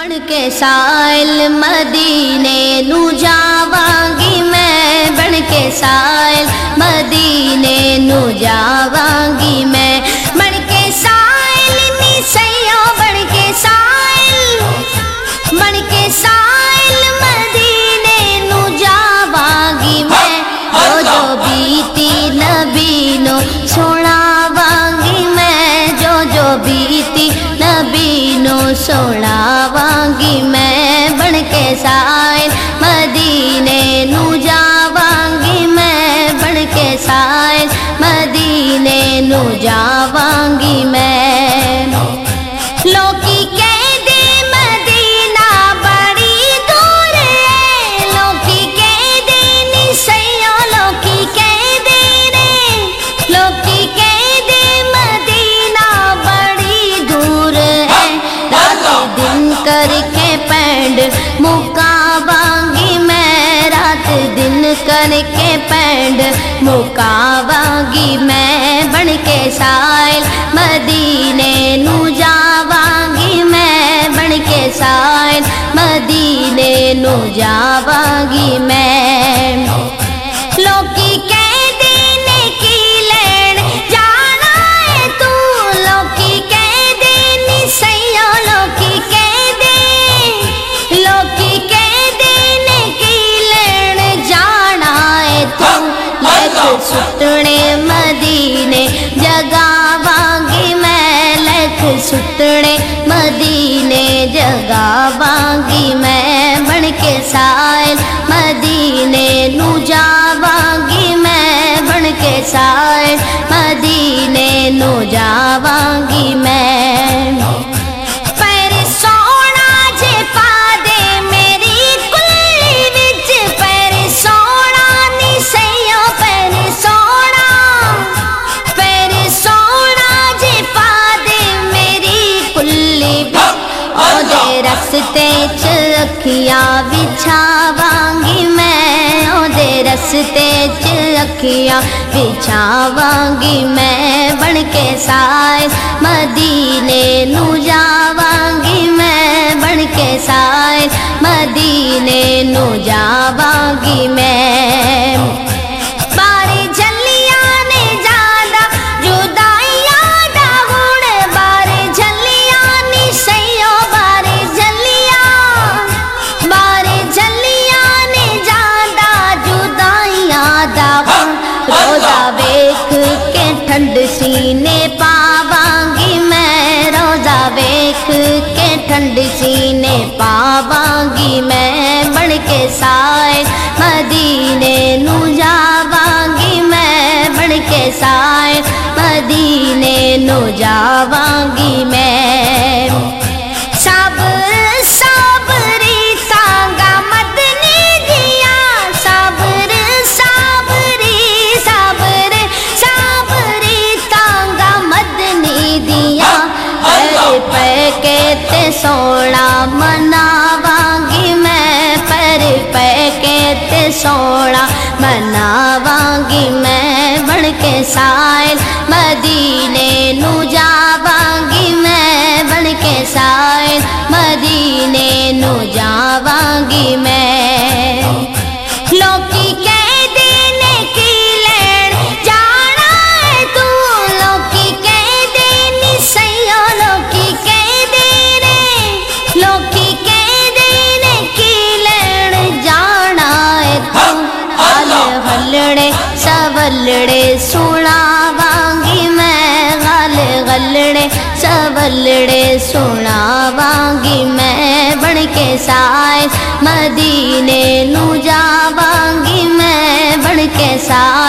بڑھ کے سائل مدینے نو جاواں میں بڑھ کے سائل مدینے نو جاواں جاوا کر کے پینڈ مکاواگی میں بن کے سائل مدینے نو جاواگی میں بن کے سائل مدینے نو جا نو جاواں میں۔ پیر سونا جے پا دے میری کلی وچ پیر سونا نی سیوں پیر سونا پیر سونا جے پا دے میری کلی وچ۔ او دے رستے چ اکھیاں بچھاواں دے رستے چ اکھیاں میں بن کے سائے مدینے نو جاواں میں بن کے سائے مدینے نو جاواں میں ٹھنڈ سینے پاواں گی میں بن کے سائے، مدینے نو جاواں گی میں بن کے سائے، مدینے نو جاواں سوڑا بناواں گی میں بڑھ کے سارا سولڑے سونا گی میں غل غلڑے سولڑے سونا گی میں بن کے سائے مدینے نو جا گی میں بن کے سائے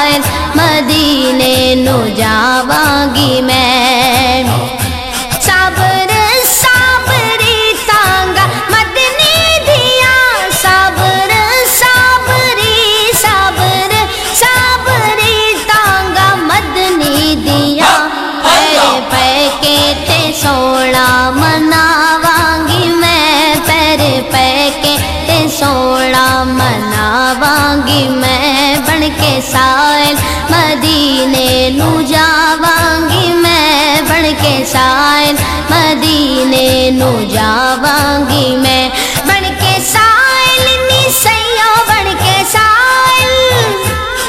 سائن مدینے نو جاواں گی میں۔ بن کے سائل نی سیو بن کے سائل،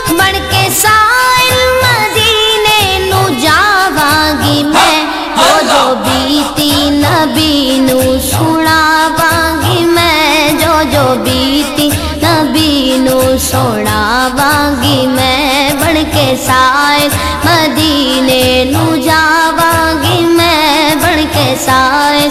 بن کے سائل مدینے نو جاواں گی میں۔ وہ جو بیتی نبی نو سناواں گی میں۔ جو جو بیتی نبی نو سناواں گی میں۔ بن کے سائل مدینے نو جاواں سائے